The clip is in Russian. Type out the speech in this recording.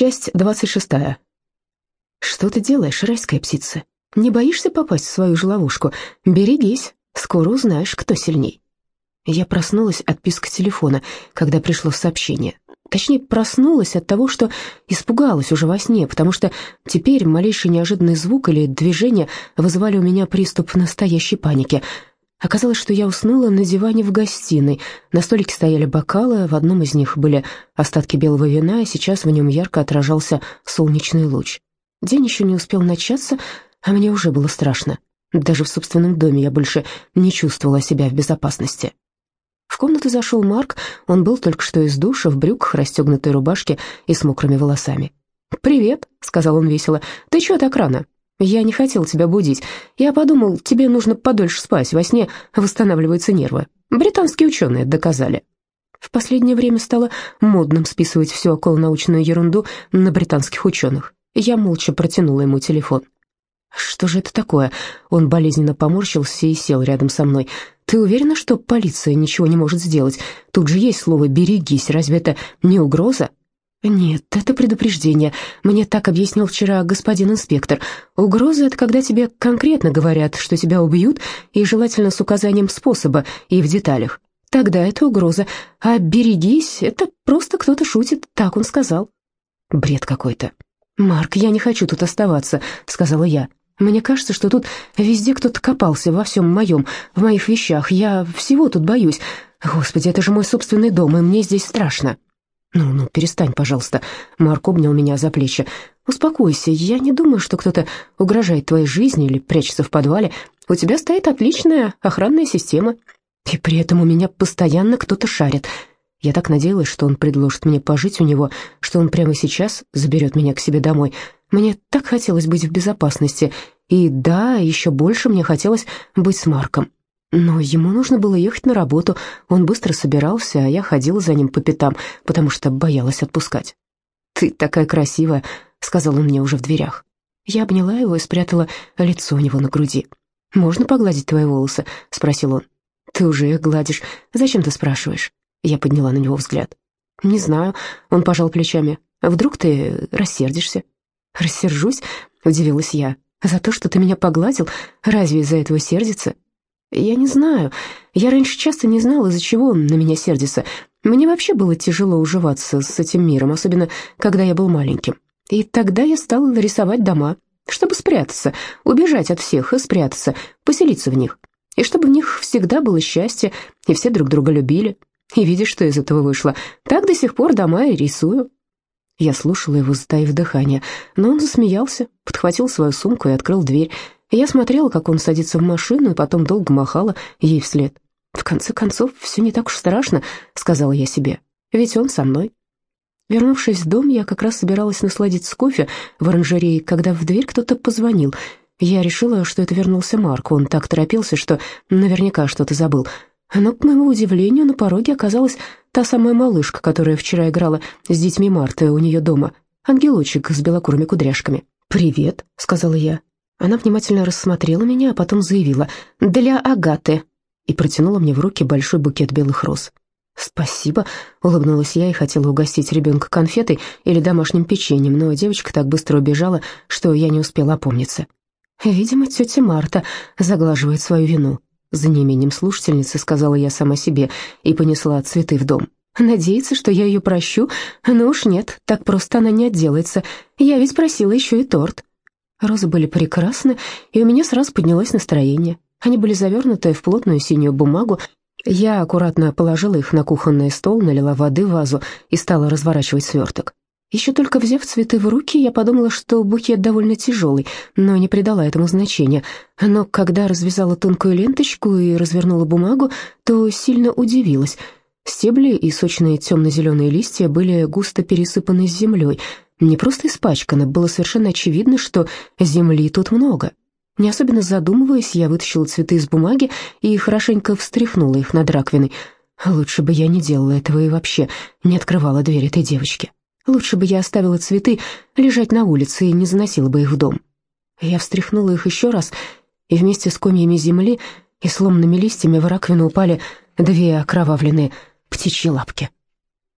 Часть двадцать шестая. «Что ты делаешь, райская птица? Не боишься попасть в свою же ловушку? Берегись, скоро узнаешь, кто сильней». Я проснулась от писка телефона, когда пришло сообщение. Точнее, проснулась от того, что испугалась уже во сне, потому что теперь малейший неожиданный звук или движение вызывали у меня приступ настоящей паники. Оказалось, что я уснула на диване в гостиной. На столике стояли бокалы, в одном из них были остатки белого вина, и сейчас в нем ярко отражался солнечный луч. День еще не успел начаться, а мне уже было страшно. Даже в собственном доме я больше не чувствовала себя в безопасности. В комнату зашел Марк, он был только что из душа, в брюках, расстегнутой рубашке и с мокрыми волосами. «Привет», — сказал он весело, — «ты чего так рано?» «Я не хотел тебя будить. Я подумал, тебе нужно подольше спать, во сне восстанавливаются нервы. Британские ученые доказали». В последнее время стало модным списывать всю околонаучную ерунду на британских ученых. Я молча протянула ему телефон. «Что же это такое?» Он болезненно поморщился и сел рядом со мной. «Ты уверена, что полиция ничего не может сделать? Тут же есть слово «берегись». Разве это не угроза?» «Нет, это предупреждение. Мне так объяснил вчера господин инспектор. Угроза — это когда тебе конкретно говорят, что тебя убьют, и желательно с указанием способа и в деталях. Тогда это угроза. А «берегись» — это просто кто-то шутит, так он сказал». Бред какой-то. «Марк, я не хочу тут оставаться», — сказала я. «Мне кажется, что тут везде кто-то копался во всем моем, в моих вещах. Я всего тут боюсь. Господи, это же мой собственный дом, и мне здесь страшно». «Ну, ну, перестань, пожалуйста». Марк обнял меня за плечи. «Успокойся, я не думаю, что кто-то угрожает твоей жизни или прячется в подвале. У тебя стоит отличная охранная система, и при этом у меня постоянно кто-то шарит. Я так надеялась, что он предложит мне пожить у него, что он прямо сейчас заберет меня к себе домой. Мне так хотелось быть в безопасности. И да, еще больше мне хотелось быть с Марком. Но ему нужно было ехать на работу. Он быстро собирался, а я ходила за ним по пятам, потому что боялась отпускать. «Ты такая красивая», — сказал он мне уже в дверях. Я обняла его и спрятала лицо у него на груди. «Можно погладить твои волосы?» — спросил он. «Ты уже их гладишь. Зачем ты спрашиваешь?» Я подняла на него взгляд. «Не знаю», — он пожал плечами. «Вдруг ты рассердишься?» «Рассержусь?» — удивилась я. «За то, что ты меня погладил? Разве из-за этого сердится?» «Я не знаю. Я раньше часто не знала, из-за чего он на меня сердится. Мне вообще было тяжело уживаться с этим миром, особенно когда я был маленьким. И тогда я стала рисовать дома, чтобы спрятаться, убежать от всех и спрятаться, поселиться в них. И чтобы в них всегда было счастье, и все друг друга любили. И видишь, что из этого вышло. Так до сих пор дома и рисую». Я слушала его, затаив дыхание, но он засмеялся, подхватил свою сумку и открыл дверь. Я смотрела, как он садится в машину, и потом долго махала ей вслед. «В конце концов, все не так уж страшно», — сказала я себе, — «ведь он со мной». Вернувшись в дом, я как раз собиралась насладиться кофе в оранжерее, когда в дверь кто-то позвонил. Я решила, что это вернулся Марк. Он так торопился, что наверняка что-то забыл. Но, к моему удивлению, на пороге оказалась та самая малышка, которая вчера играла с детьми Марты у нее дома. Ангелочек с белокурыми кудряшками. «Привет», — сказала я. Она внимательно рассмотрела меня, а потом заявила «Для Агаты» и протянула мне в руки большой букет белых роз. «Спасибо», — улыбнулась я и хотела угостить ребенка конфетой или домашним печеньем, но девочка так быстро убежала, что я не успела опомниться. Видимо, тетя Марта заглаживает свою вину. За неимением слушательницы сказала я сама себе и понесла цветы в дом. Надеется, что я ее прощу, но уж нет, так просто она не отделается. Я ведь просила еще и торт. Розы были прекрасны, и у меня сразу поднялось настроение. Они были завернуты в плотную синюю бумагу. Я аккуратно положила их на кухонный стол, налила воды в вазу и стала разворачивать сверток. Еще только взяв цветы в руки, я подумала, что букет довольно тяжелый, но не придала этому значения. Но когда развязала тонкую ленточку и развернула бумагу, то сильно удивилась. Стебли и сочные темно-зеленые листья были густо пересыпаны землей. Не просто испачканы, было совершенно очевидно, что земли тут много. Не особенно задумываясь, я вытащила цветы из бумаги и хорошенько встряхнула их над раковиной. Лучше бы я не делала этого и вообще не открывала дверь этой девочке. Лучше бы я оставила цветы лежать на улице и не заносила бы их в дом. Я встряхнула их еще раз, и вместе с комьями земли и сломанными листьями в раковину упали две окровавленные птичьи лапки.